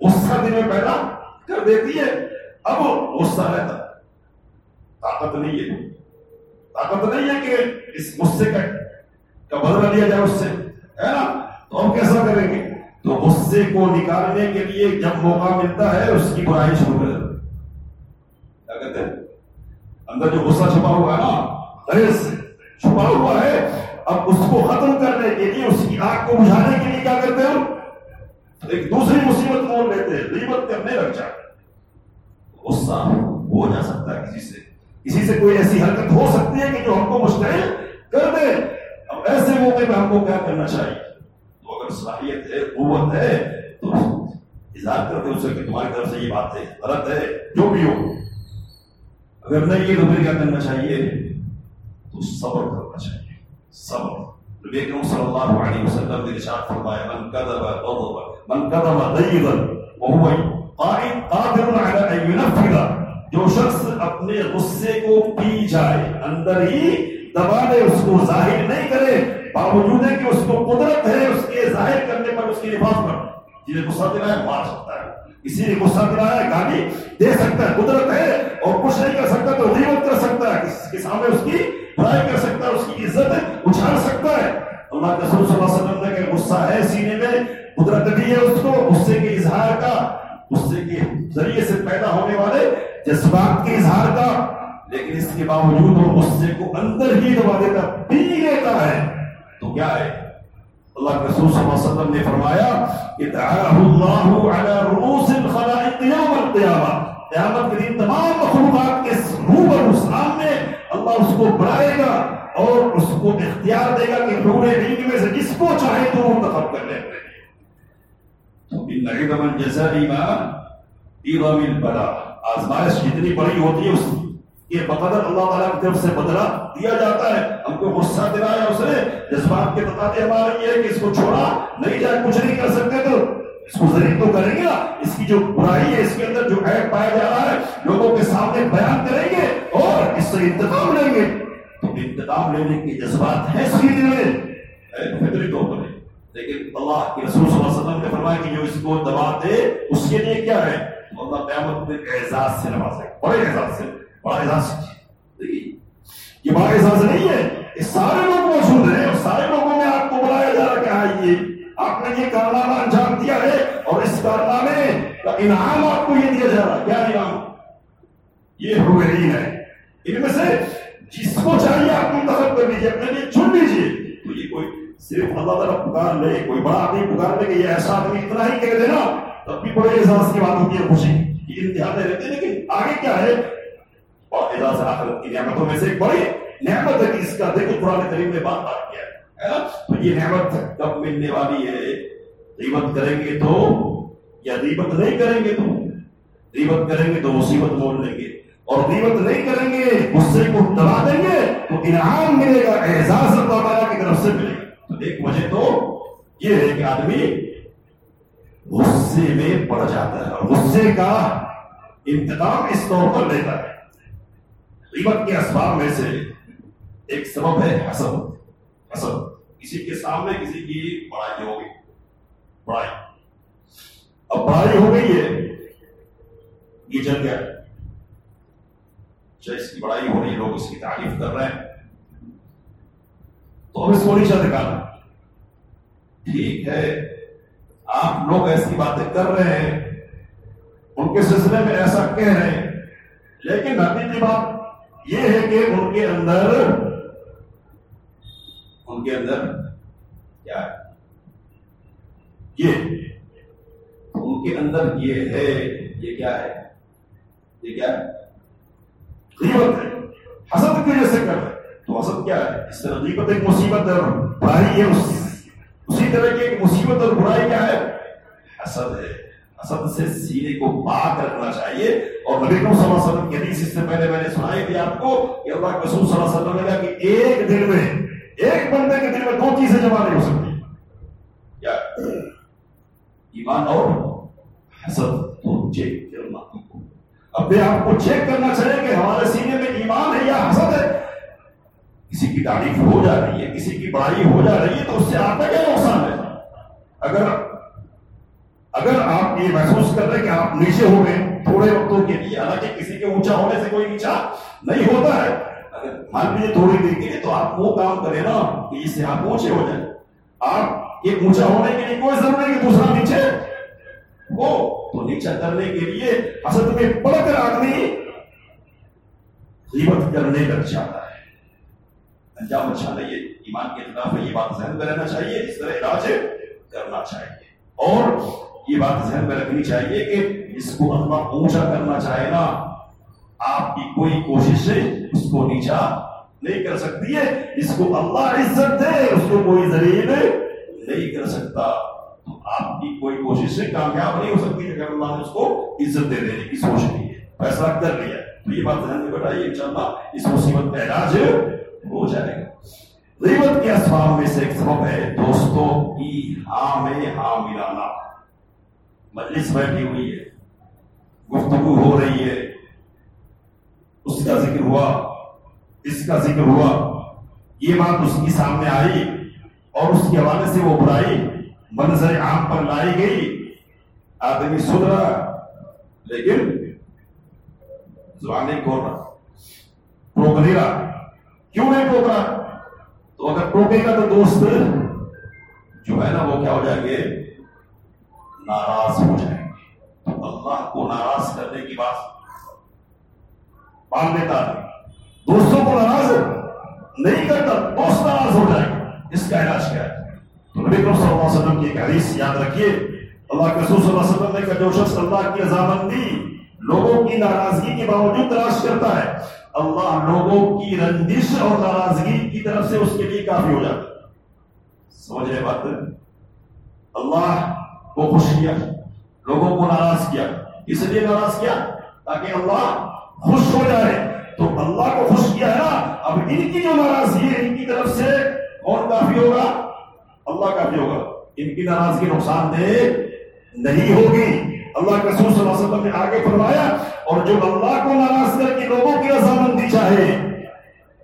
غصہ دل میں پیدا کر دیتی ہے۔ اب غصہ رہتا طاقت نہیں ہے۔ طاقت نہیں ہے کہ اس غصے کا کا بدلہ لیا جائے اس سے، ہے نا؟ تو ہم کیسا کریں گے؟ تو غصے کو نکالنے کے لیے جب موقع ملتا ہے، اس کی برائی شروع کر۔ کیا کہتے ہیں؟ اندر جو غصہ چھپا ہوا ہے نا غیر سے۔ چھپا ہوا ہے۔ اب اس کو ختم کرنے کے لیے، اس کی آگ کو بجھانے کے لیے کیا کرتے ہیں ہم؟ ایک دوسری مصیبت مول لیتے ہیں، غیبت کرنے لگ جاتے غصہ ہو جا سکتا ہے کسی سے۔ کسی سے کوئی ایسی حرکت ہو سکتی ہے کہ جو ہم کو مشتعل کر دے۔ اب ایسے موقع میں ہم کو کیا کرنا چاہیے؟ تو اگر صلاحیت ہے، قوت ہے، تو اظہار کرتے اسے کہ تمہاری طرف سے یہ بات ہے غلط ہے، جو بھی ہو۔ اگر نہیں یہ تو پھر کیا کرنا چاہیے؟ تو صبر کرنا اچھا چاہیے جی، صبر۔ نبی اکرم صلی اللہ علیہ وسلم نے ارشاد فرمایا، من کذب غضب من کذب غیظا، وهو قائم، قادر على ان ينفذ. جو شخص اپنے غصے کو پی جائے، اندر ہی دبا دے، اس کو ظاہر نہیں کرے، باوجود ہے کہ اس کو قدرت ہے، اس کے ظاہر کرنے پر اس کی نفاذ پر۔ جنہیں غصہ دلایا، مار سکتا ہے۔ کسی نے غصہ دلایا، گالی دے سکتا ہے، قدرت ہے اور کچھ نہیں کر سکتا، تو غیبت کر سکتا ہے۔ کسی کے سامنے اس کی برائی کر سکتا ہے اس کی عزت اچھال سکتا ہے اللہ کے رسول صلی اللہ علیہ وسلم نے کہ غصہ ہے سینے میں قدرت بھی ہے اس کو غصے کے اظہار کا غصے کے ذریعے سے پیدا ہونے والے جذبات کے اظہار کا لیکن اس کے باوجود وہ غصے کو اندر ہی دبا دیتا پی لیتا ہے تو کیا ہے اللہ کے رسول صلی اللہ علیہ وسلم نے فرمایا کہ دعاہ اللہ علی رؤوس الخلائق یوم القیامہ قیامت کے دن تمام مخلوقات کے روبرو سامنے اللہ اس کو بلائے گا اور اس کو اختیار دے گا کہ حور عین میں سے جس کو چاہے تو منتخب کر لے۔ تو ان عدم الجزاء ما عظم البلاء۔ آزمائش جتنی بڑی ہوتی ہے اس کے بقدر اللہ تعالیٰ کی طرف سے بدلہ دیا جاتا ہے۔ ہم کو غصہ دلایا اس نے۔ جذبات کے بتاتے ہمارا یہ ہے کہ اس کو چھوڑا نہیں جائے، کچھ نہیں کر سکتے تو اس کو ذریعہ تو کریں گے نا؟ اس کی جو برائی ہے، اس کے اندر جو عیب پایا جا رہا ہے، لوگوں کے سامنے بیان کریں گے اور اس سے انتقام لیں گے۔ تو انتقام لینے کے جذبات ہیں سیدھے میں فطری طور پر لیکن اللہ کے رسول صلی اللہ علیہ وسلم نے فرمایا کہ جو اس کو دبا دے، اس کے لیے کیا ہے؟ اللہ قیامت میں اعزاز سے نوازے بڑے اعزاز سے، بڑا اعزاز دیکھیے یہ بڑا اعزاز نہیں ہے، یہ سارے لوگ موجود ہیں اور سارے لوگوں میں آپ کو بلایا جا رہا کہ آئیے۔ آپ نے یہ کارنامہ انجام دیا ہے اور اس کارنامے کا انعام آپ کو یہ دیا جا رہا ہے کیا انعام؟ یہ حورین ہے ان میں سے جس کو چاہیے آپ منتخب کر لیجیے اپنے لیے چن لیجیے تو یہ کوئی صرف اللہ تعالیٰ پکار لے، کوئی بڑا آدمی پکار لے کہ یہ ایسا آدمی اتنا ہی کہہ دینا، تب بھی بڑے احساس کی بات ہوتی ہے، خوشی یہ امتحان میں رہتے لیکن آگے کیا ہے؟ اور اعزاز آخرت کی نعمتوں میں سے ایک بڑی نعمت ہے کہ اس کا دیکھو قرآن کریم نے بات بات کیا ہے۔ تو یہ نعمت کب ملنے والی ہے، غیبت کریں گے تو، یا غیبت نہیں کریں گے تو؟ غیبت کریں گے تو مصیبت مول لیں گے۔ اور غیبت نہیں کریں گے، غصے کو دبا دیں گے، تو انعام ملے گا، اعزاز اللہ تعالیٰ کی طرف سے ملے گا۔ تو ایک وجہ تو یہ ہے کہ آدمی غصے میں پڑ جاتا ہے اور غصے کا انتقام اس طور پر لیتا ہے۔ غیبت کے اسباب میں سے ایک سبب ہے حسد۔ حسد۔ کسی کے سامنے کسی کی بڑائی ہو گئی۔ بڑائی۔ اب بڑائی ہو گئی ہے، یہ جل گیا چاہے اس کی بڑائی ہو رہی ہے، لوگ اس کی تعریف کر رہے ہیں۔ تو ہم اس کو نہیں ٹھیک ہے، آپ لوگ ایسی باتیں کر رہے ہیں، ان کے سلسلے میں ایسا کہہ رہے ہیں۔ لیکن حقیقی بات یہ ہے کہ ان کے اندر ان کے اندر کیا ہے یہ ان کے اندر یہ ہے یہ کیا ہے یہ کیا ہے غیبت ہے حسد کی وجہ سے کر رہے تو حسد کیا ہے اس طرح غیبت ایک مصیبت ہے اور برائی ہے اس اسی طرح کی ایک مصیبت اور برائی کیا ہے حسد ہے حسد سے سینے کو پاک رکھنا چاہیے اور نبی کو صلی اللہ علیہ وسلم کی حدیث اس سے پہلے میں نے سنائی تھی آپ کو کہ اللہ کے رسول صلی اللہ علیہ وسلم نے کہا کہ ایک دن میں ایک بندے کے دل میں دو چیزیں جمع نہیں ہو سکتی۔ کیا ایمان اور حسد۔ تو چیک کرنا اب آپ کو چیک کرنا چاہیے کہ ہمارے سینے میں ایمان ہے یا حسد ہے۔ کسی کی تعریف ہو جا رہی ہے کسی کی بڑائی ہو جا رہی ہے تو اس سے آپ کا کیا نقصان ہے؟ اگر اگر آپ یہ محسوس کر رہے کہ آپ نیچے ہو گئے تھوڑے وقتوں کے لیے حالانکہ کسی کے اونچا ہونے سے کوئی نیچا نہیں ہوتا ہے اگر مان لیجیے تھوڑی دیر کے لیے تو آپ وہ کام کریں نا کہ اس سے آپ اونچے ہو جائیں آپ ایک اونچا ہونے کے لیے کوئی ضرورت نہیں کہ دوسرا نیچے ہو تو نیچا کرنے کے لیے حسد میں پڑھ کر آدمی غیبت کرنے لگ جاتا ہے انجام اچھا نہیں ہے ایمان کے خلاف یہ بات ذہن میں رہنا چاہیے اس طرح علاج کرنا چاہیے اور یہ بات ذہن میں رکھنی چاہیے کہ اس کو اللہ اونچا کرنا چاہے نا آپ کی کوئی کوشش اس کو نیچا نہیں کر سکتی ہے اس کو اللہ عزت دے، اس کو کوئی ذریعے نہیں کر سکتا۔ تو آپ کی کوئی کوشش سے کامیاب نہیں ہو سکتی اگر اللہ نے اس کو عزت دے دینے کی سوچ لی ہے۔ فیصلہ کر لیا۔ تو یہ بات ذہن میں بتائیے انشاءاللہ اس مصیبت کا علاج ہو جائے گا۔ غیبت کے اسباب میں سے ایک سبب ہے دوستوں کی ہاں میں ہاں ملانا مجلس بیٹھی ہوئی ہے، گفتگو ہو رہی ہے۔ اس کا ذکر ہوا۔ اس کا ذکر ہوا۔ یہ بات اس کی سامنے آئی اور اس کے حوالے سے وہ برائی منظر عام پر لائی گئی۔ آدمی سن رہا لیکن زبان نہیں کھول رہا۔ روک نہیں رہا۔ کیوں نہیں ٹوک رہا؟ تو اگر ٹوکے گا تو دوست جو ہے نا وہ کیا ہو جائیں گے؟ ناراض ہو جائیں گے۔ تو اللہ کو ناراض کرنے کی بات مان لیتا دوستوں کو ناراض نہیں کرتا دوست ناراض ہو جائے اس کا علاج کیا ہے تو نبی کرم صلی اللہ علیہ وسلم کی ایک حدیث یاد رکھیے اللہ کے رسول صلی اللہ علیہ وسلم نے کہا جو شخص اللہ کی رضامندی لوگوں کی ناراضگی کے باوجود تلاش کرتا ہے اللہ لوگوں کی رنجش اور ناراضگی کی طرف سے اس کے لیے کافی ہو جاتا ہے سمجھ رہے بات اللہ کو خوش کیا لوگوں کو ناراض کیا اس لیے ناراض کیا تاکہ اللہ خوش ہو جائے۔ تو اللہ کو خوش کیا ہے نا؟ اب ان کی جو ناراضگی ہے، ان کی طرف سے کون کافی ہوگا؟ اللہ کافی ہوگا۔ ان کی ناراضگی نقصان دہ نہیں ہوگی۔ اللہ کے رسول صلی اللہ علیہ وسلم نے آگے فرمایا، اور جو اللہ کو ناراض کر کے لوگوں کی رضامندی چاہے،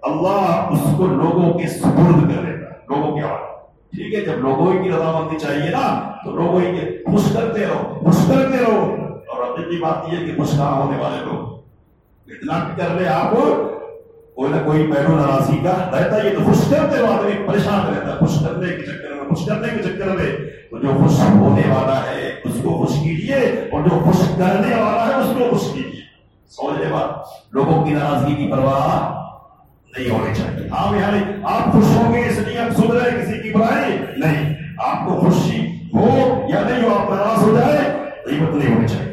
اللہ اس کو لوگوں کے سپرد کرے گا۔ لوگوں کے حوالے۔ ٹھیک ہے، جب لوگوں کی رضامندی چاہیے نا، تو لوگوں کے خوش کرتے رہو، خوش کرتے رہو۔ اور اب کی بات یہ ہے کہ خوش نہ ہونے والے لوگ اتنا بھی کر لے آپ، کوئی نہ کوئی پہلو ناراضی کا رہتا یہ تو خوش کرتے رہو آدمی پریشان رہتا ہے۔ خوش کرنے کے چکر میں، خوش کرنے کے چکر میں۔ تو جو خوش ہونے والا ہے، اس کو خوش کیجیے اور جو خوش کرنے والا ہے، اس کو خوش کیجیے سمجھنے بات؟ لوگوں کی ناراضگی کی پرواہ نہیں ہونی چاہیے۔ ہاں یعنی آپ خوش ہوں گے، اس لیے آپ سن رہے کسی کی برائی نہیں۔ آپ کو خوشی ہو یا نہیں ہو، آپ ناراض ہو جائے غیبت نہیں ہونی چاہیے۔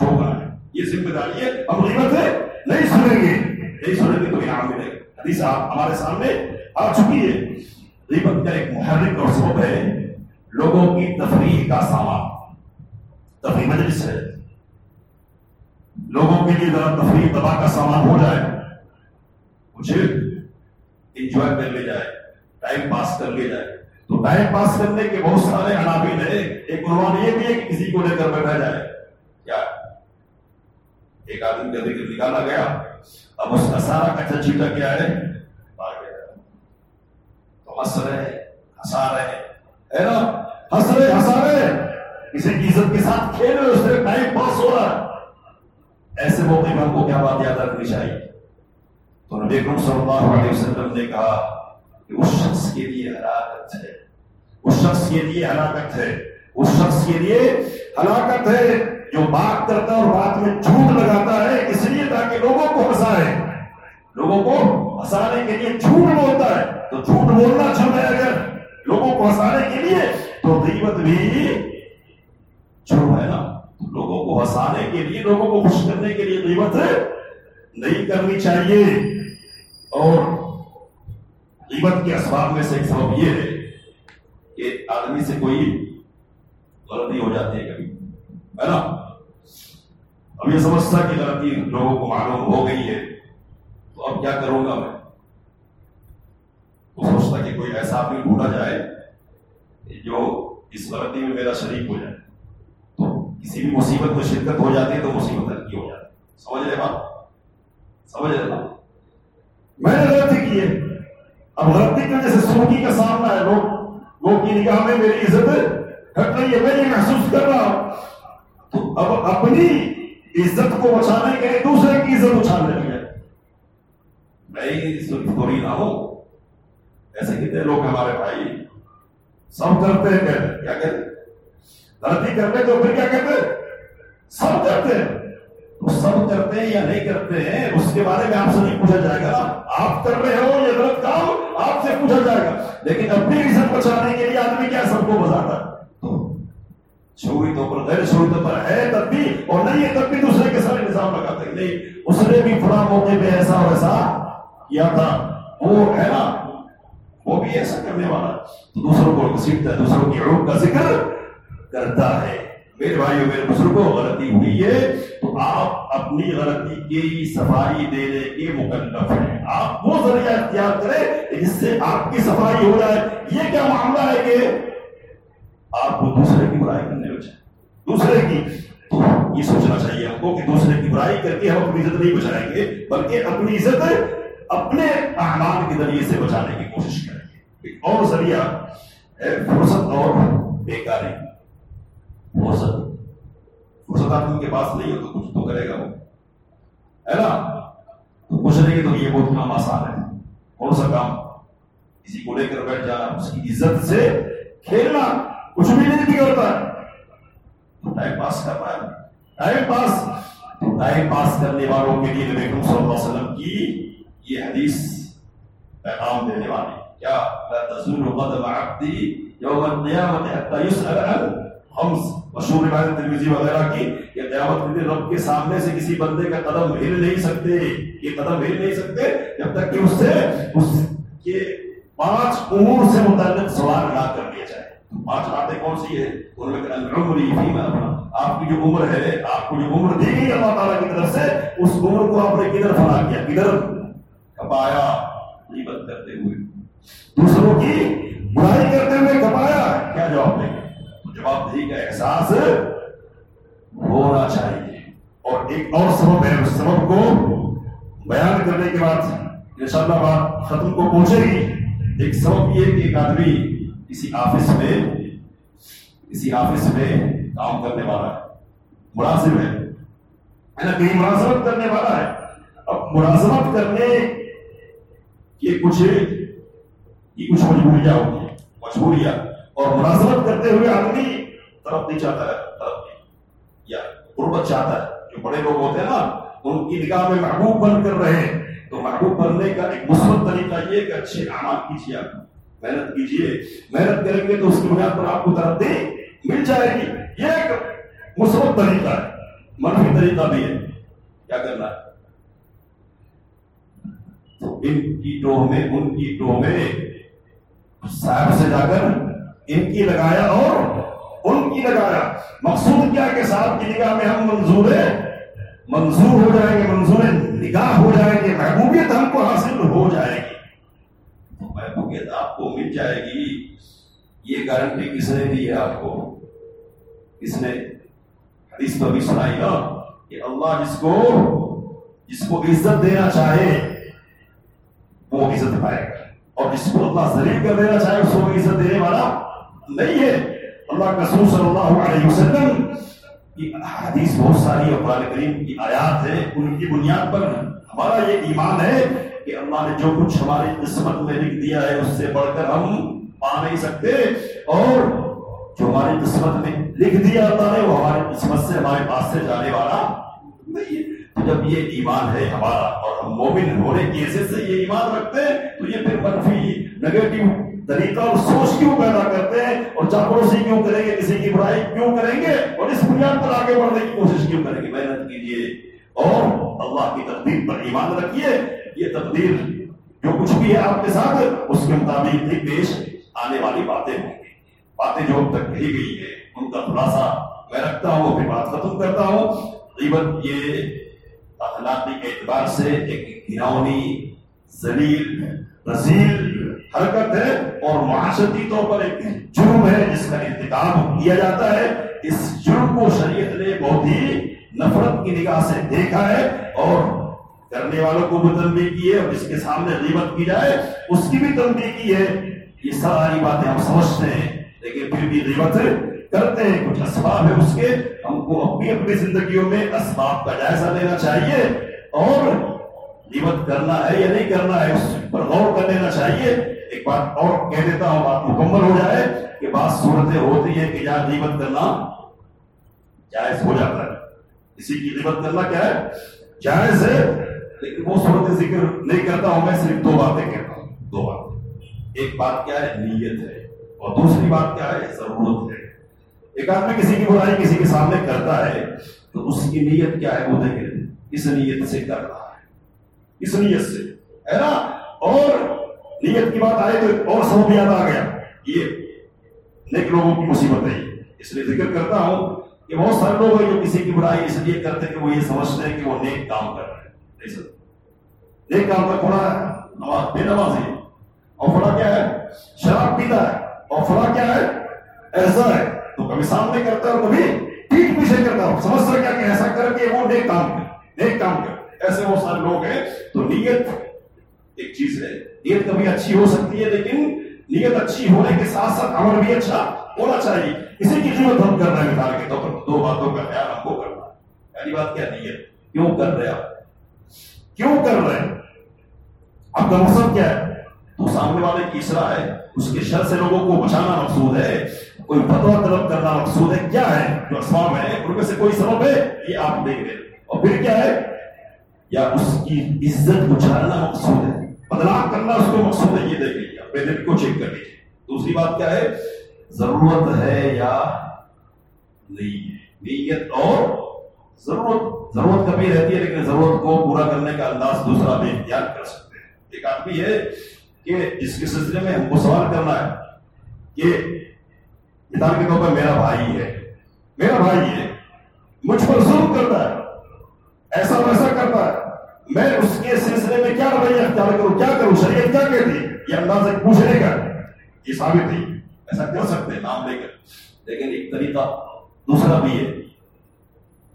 ہے، یہ ذمہ داری ہے ہم غیبت ہے۔ نہیں سنیں گے۔ نہیں سنیں گے تو انعام ملے گا حدیث آپ ہمارے سامنے آ چکی ہے۔ غیبت کا ایک محرک اور سبب ہے۔ لوگوں کی تفریح کا سامان۔ تفریح مجلس ہے۔ لوگوں کے لیے ذرا تفریح دبا کا سامان ہو جائے۔ کچھ انجوائے کر لے جائے۔ ٹائم پاس کر لے جائے۔ تو ٹائم پاس کرنے کے بہت سارے عناوین ہیں۔ ایک عنوان یہ بھی ہے کہ کسی کو لے کر بیٹھا جائے۔ ایک آدمی کا ذکر نکالا گیا۔ اب اس کا سارا کچا چیٹا کیا ہے؟ تو ہنس رہے ہنسا رہے ہے نا ہنس رہے ہنسا رہے کسی کی عزت کے ساتھ کھیل رہے اس سے ٹائم پاس ہو رہا ہے ایسے موقع میں ہم کو کیا بات یاد رکھنی چاہیے؟ تو نبی اکرم صلی اللہ علیہ وسلم نے کہا کہ اس شخص کے لیے ہلاکت ہے۔ اس شخص کے لیے ہلاکت ہے۔ اس شخص کے لیے ہلاکت ہے۔ جو بات کرتا ہے اور بات میں جھوٹ لگاتا ہے، اس لیے تاکہ لوگوں کو ہنسائے۔ لوگوں کو ہنسانے کے لیے جھوٹ بولتا ہے۔ تو جھوٹ بولنا چھوڑ ہے اگر لوگوں کو ہنسانے کے لیے، تو غیبت بھی چھوڑ ہے نا۔ لوگوں کو ہنسانے کے لیے، لوگوں کو خوش کرنے کے لیے غیبت نہیں کرنی چاہیے۔ اور قیمت کے اسباب میں سے ایک سبب یہ ہے کہ آدمی سے کوئی غلطی ہو جاتی ہے کبھی، ہے نا۔ اب یہ سمجھتا کہ غلطی لوگوں کو معلوم ہو گئی ہے، تو اب کیا کروں گا میں؟ وہ سوچتا کہ کوئی ایسا آدمی ڈھونڈا جائے جو اس غلطی میں میرا شریک ہو جائے۔ تو کسی بھی مصیبت میں شرکت ہو جاتی ہے تو مصیبت ہلکی ہو جاتی سمجھ رہے بات؟ سمجھ رہے بات؟ میں نے غلطی کی ہے۔ اب غلطی کا جیسے سوکی کا سامنا ہے۔ لوگ لوگ کی نگاہ میں میری عزت ہٹ رہی ہے۔ میں یہ محسوس کر رہا ہوں۔ تو اب اپنی عزت کو بچانے کے لیے دوسرے کی عزت اچھالنے لگے میں تھوڑی نہ ہوں۔ ایسے کتنے لوگ ہمارے بھائی؟ سب کرتے ہیں کہتے کیا کہتے غلطی کرتے تو پھر کیا کہتے سب کرتے ہیں۔ تو سب کرتے ہیں یا نہیں کرتے ہیں، اس کے بارے میں آپ سے نہیں پوچھا جائے گا آپ کر رہے ہو، یہ غلط کام آپ سے پوچھا جائے گا۔ لیکن اپنی عزت بچانے کے لیے آدمی کیا سب کو بتاتا چھوڑی تو پر غیر چھوڑی تو پر ہے، تب بھی اور نہیں ہے، تب بھی دوسرے کے سارے نظام لگاتے نہیں، اس نے بھی فلاں موقع پہ ایسا اور ایسا کیا تھا۔ وہ ہے نا، وہ بھی ایسا کرنے والا۔ تو دوسروں کو گھسیٹتا ہے دوسروں کی عروق کا ذکر کرتا ہے۔ میرے بھائیو، میرے بزرگوں غلطی ہوئی ہے۔ تو آپ اپنی غلطی کی صفائی دینے کے مکلف ہیں۔ آپ وہ ذریعہ اختیار کریں جس سے آپ کی صفائی ہو جائے۔ یہ کیا معاملہ ہے کہ آپ کو دوسرے کی برائی کرنے لگ جائے دوسرے کی۔ تو یہ سوچنا چاہیے ہم کو کہ دوسرے کی برائی کر کے ہم اپنی عزت نہیں بچائیں گے، بلکہ اپنی عزت اپنے اعمال کے ذریعے سے بچانے کی کوشش کریں گے۔ ایک اور ذریعہ فرصت اور بیکاری۔ فرصت۔ فرصت آدمی کے پاس نہیں ہو تو کچھ تو کرے گا وہ۔ ہے نا؟ تو کچھ نہیں تو یہ بہت کام آسان ہے۔ کون سا کام؟ کسی کو لے کر بیٹھ جانا، اس کی عزت سے کھیلنا۔ کچھ بھی نہیں بگڑتا ٹائم پاس کر رہا ہے۔ ٹائم پاس تو ٹائم پاس کرنے والوں کے لیے نبی اکرم صلی اللہ علیہ وسلم کی یہ حدیث پیغام دینے والی کیا؟ لا تزول قدم عبدی یوم القیامت حتی یسأل عن خمس مشہور روایت ترمذی وغیرہ کی کہ قیامت کے دن رب کے سامنے سے کسی بندے کا قدم ہل نہیں سکتے۔ یہ قدم ہل نہیں سکتے جب تک کہ اس سے، اس کے پانچ امور سے متعلق سوال نہ کر پانچ باتیں کون سی ہے؟ ان میں العمری فیما آپ کی جو عمر ہے، آپ کو جو عمر دی گئی اللہ تعالیٰ کی طرف سے، اس عمر کو آپ نے کدھر فنا کیا؟ کدھر؟ کپایا. غیبت کرتے ہوئے. دوسروں کی برائی کرتے ہوئے کپایا. کیا جواب دیں گے؟ تو جواب دہی کا احساس ہونا چاہیے. اور ایک اور سبب ہے، اس سبب کو بیان کرنے کے بعد، انشاءاللہ بات ختم کو پہنچے گی. ایک سبب یہ کہ ایک آدمی کسی آفس میں کسی آفس میں کام کرنے والا ہے۔ ملازم ہے۔ کہیں ملازمت کرنے والا ہے، اب ملازمت کرنے کی کچھ کی کچھ مجبوریاں ہوتی ہیں۔ مجبوریاں۔ اور ملازمت کرتے ہوئے آدمی ترقی چاہتا ہے ترقی یا غربت چاہتا ہے۔ جو بڑے لوگ ہوتے ہیں نا، ان کی نگاہ میں محبوب بن کر رہے۔ ہیں تو محبوب بننے کا ایک مثبت طریقہ یہ کہ اچھے اعمال کیجیے آپ۔ محنت کیجیے محنت کریں گے تو اس کی بنیاد پر آپ کو ترقی مل جائے گی یہ ایک مثبت طریقہ ہے منفی طریقہ بھی ہے کیا کرنا ہے تو ان کی ٹوہ میں ان کی ٹوہ میں صاحب سے جا کر ان کی لگایا اور ان کی لگایا مقصود کیا کہ صاحب کی نگاہ میں ہم منظور ہے منظور ہو جائیں گے منظور نگاہ ہو جائیں گے محبوبیت ہم کو حاصل ہو جائے گی تو محبوبیت آپ کو مل جائے گی یہ گارنٹی کس نے دی ہے آپ کو؟ کس نے؟ حدیث تو بھی سنائی نا کہ اللہ جس کو جس کو عزت دینا چاہے، وہ عزت پائے۔ گا اور جس کو اللہ ذلیل کر دینا چاہے، اس کو عزت دینے والا نہیں ہے۔ اللہ کا رسول صلی اللہ علیہ وسلم کی حدیث بہت ساری اور قرآن کریم کی آیات ہے ان کی بنیاد پر ہمارا یہ ایمان ہے کہ اللہ نے جو کچھ ہماری قسمت میں لکھ دیا ہے، اس سے بڑھ کر ہم پا نہیں سکتے۔ اور جو ہماری قسمت میں لکھ دیا اللہ نے وہ ہماری قسمت سے ہمارے پاس سے جانے والا نہیں ہے۔ تو جب یہ ایمان ہے ہمارا اور ہم مومن ہونے کی حیثیت سے یہ ایمان رکھتے ہیں، تو یہ پھر منفی نگیٹو طریقہ اور سوچ کیوں پیدا کرتے ہیں؟ اور چاپڑوسی کیوں کریں گے، کسی کی برائی کیوں کریں گے؟ اور اس بنیاد پر آگے بڑھنے کی کوشش کیوں کریں گے؟ محنت کیجیے اور اللہ کی تقدیر پر ایمان رکھیے۔ یہ تقدیر جو کچھ بھی ہے آپ کے ساتھ، اس کے مطابق ہی پیش آنے والی باتیں ہوں گی۔ باتیں جو اب تک کہی گئی ہے ان کا خلاصہ میں رکھتا ہوں پھر بات ختم کرتا ہوں۔ غیبت یہ اخلاقی اعتبار سے ایک گھنونی ذلیل رزیل حرکت ہے اور معاشرتی طور پر ایک جرم ہے جس کا انتخاب کیا جاتا ہے۔ اس جرم کو شریعت نے بہت ہی نفرت کی نگاہ سے دیکھا ہے اور کرنے والوں کو بھی تنبیہ کی ہے اور جس کے سامنے غیبت کی جائے، اس کی بھی تنبیہ کی ہے۔ یہ ساری باتیں ہم سمجھتے ہیں۔ لیکن پھر بھی غیبت کرتے ہیں کچھ اسباب ہے اس کے۔ ہم کو اپنی اپنی زندگیوں میں اسباب کا جائزہ لینا چاہیے۔ اور غیبت کرنا ہے یا نہیں کرنا ہے، اس پر غور کر لینا چاہیے ایک بات اور کہہ دیتا ہوں بات مکمل ہو جائے کہ بعض صورتیں ہوتی ہیں کہ جہاں غیبت کرنا۔ جائز ہو جاتا ہے۔ کسی کی غیبت کرنا کیا ہے؟ جائز ہے، لیکن وہ صورت ذکر نہیں کرتا، ہوں میں صرف دو باتیں کہتا ہوں۔ دو باتیں۔ ایک بات کیا ہے؟ نیت ہے۔ اور دوسری بات کیا ہے؟ ضرورت ہے۔ ایک آدمی کسی کی برائی کسی کے سامنے کرتا ہے تو اس کی نیت کیا ہے؟ وہ دیکھیں۔ اس نیت سے کر رہا ہے۔ اس نیت سے۔ ہے نا؟ اور نیت کی بات آئے تو اور سب یاد آ گیا۔ یہ نیک لوگوں کی مصیبت ہے۔ اس لیے ذکر کرتا ہوں کہ بہت سارے لوگ ہیں جو کسی کی برائی اس لیے کرتے کہ وہ یہ سمجھتے ہیں کہ وہ نیک کام کر رہے ہیں۔ نہیں سر، نیک کام کا کھڑا ہے نماز بے نمازی اور فلاں کیا ہے شراب پیتا ہے اور فلاں کیا ہے ایسا ہے تو کبھی سامنے کرتا ہے اور کبھی پیٹ پیچھے کرتا ہے. سمجھتا کیا کہ ایسا کر کے وہ نیک کام کر نیک کام کر ایسے بہت سارے لوگ ہیں تو نیت ایک چیز ہے. نیت کبھی اچھی ہو سکتی ہے لیکن نیت اچھی ہونے کے ساتھ ساتھ عمل بھی اچھا ہونا چاہیے. اسی کی قیمت ہم کر رہے ہیں مثال کے طور پر. دو باتوں کا خیال ہم کو کرنا ہے. پہلی بات کیا نیت. کیوں کر رہے آپ؟ کیوں کر رہے ہیں؟ آپ کا مقصد کیا ہے؟ تو سامنے والے کی اسرا ہے، اس کے شر سے لوگوں کو بچانا مقصود ہے۔ کوئی فتوا طلب کرنا مقصود ہے، کیا ہے؟ جو اسباب ہے ان میں سے کوئی سبب ہے؟ یہ آپ دیکھ رہے اور پھر کیا ہے؟ یا اس کی عزت اچھالنا مقصود ہے۔ بدلاؤ کرنا اس کو مقصود ہے، یہ دیکھ لیجیے اپنے دل کو چیک کر لیجیے دوسری بات کیا ہے؟ ضرورت ہے یا نہیں ہے؟ نیت اور ضرورت۔ ضرورت کبھی رہتی ہے، لیکن ضرورت کو پورا کرنے کا انداز دوسرا بھی اختیار کر سکتے ہیں۔ ایک آدمی ہے کہ جس کے سلسلے میں ہم کو سوال کرنا ہے کہ مثال کے طور پر میرا بھائی ہے، میرا بھائی ہے، مجھ پر ظلم کرتا ہے، ایسا ویسا کرتا ہے، میں اس کے سلسلے میں کیا رویہ اختیار کروں، کیا کروں، شریعت کیا کہتی ہے؟ یہ انداز ایک پوچھنے کا یہ ثابت نہیں، ایسا کر سکتے ہیں، نام لے کر۔ لیکن ایک طریقہ دوسرا بھی ہے۔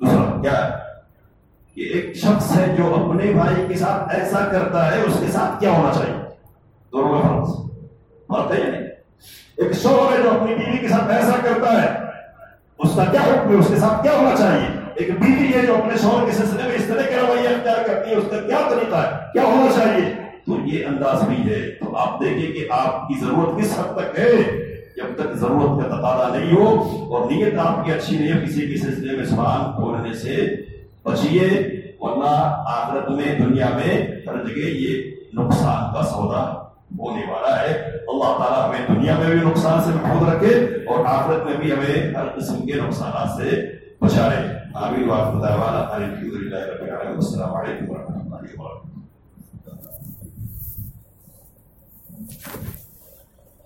دوسرا کیا ہے؟ کہ ایک شخص ہے جو اپنے بھائی کے ساتھ ایسا کرتا ہے، اس کے ساتھ کیا ہونا چاہیے؟ دونوں کا فرق فرق ہے یا نہیں ایک شوہر ہے جو اپنی بیوی کے ساتھ ایسا کرتا ہے۔ اس کا کیا حکم ہے؟ اس کے ساتھ کیا ہونا چاہیے؟ ایک بیوی ہے جو اپنے شوہر کے سلسلے میں اس طرح کا رویہ اختیار کرتی ہے، اس کا کیا طریقہ ہے؟ کیا ہونا چاہیے؟ تو یہ انداز بھی ہے۔ تو آپ دیکھیں کہ آپ کی ضرورت کس حد تک ہے؟ جب تک ضرورت کا تقاضا نہیں ہو اور نیت آپ کی اچھی نہیں ہے، کسی کے سلسلے میں سامان کھولنے سے بچیے۔ ورنہ آخرت میں، دنیا میں ہر جگہ یہ نقصان کا سودا۔ ہے ہونے والا ہے۔ اللہ تعالیٰ ہمیں دنیا میں بھی نقصان سے محفوظ رکھے اور آخرت میں بھی ہمیں ہر قسم کے نقصانات سے بچائے۔ آمین۔ وآخر الحمد للہ رب العالمین۔ السلام علیکم ورحمۃ اللہ وبرکاتہ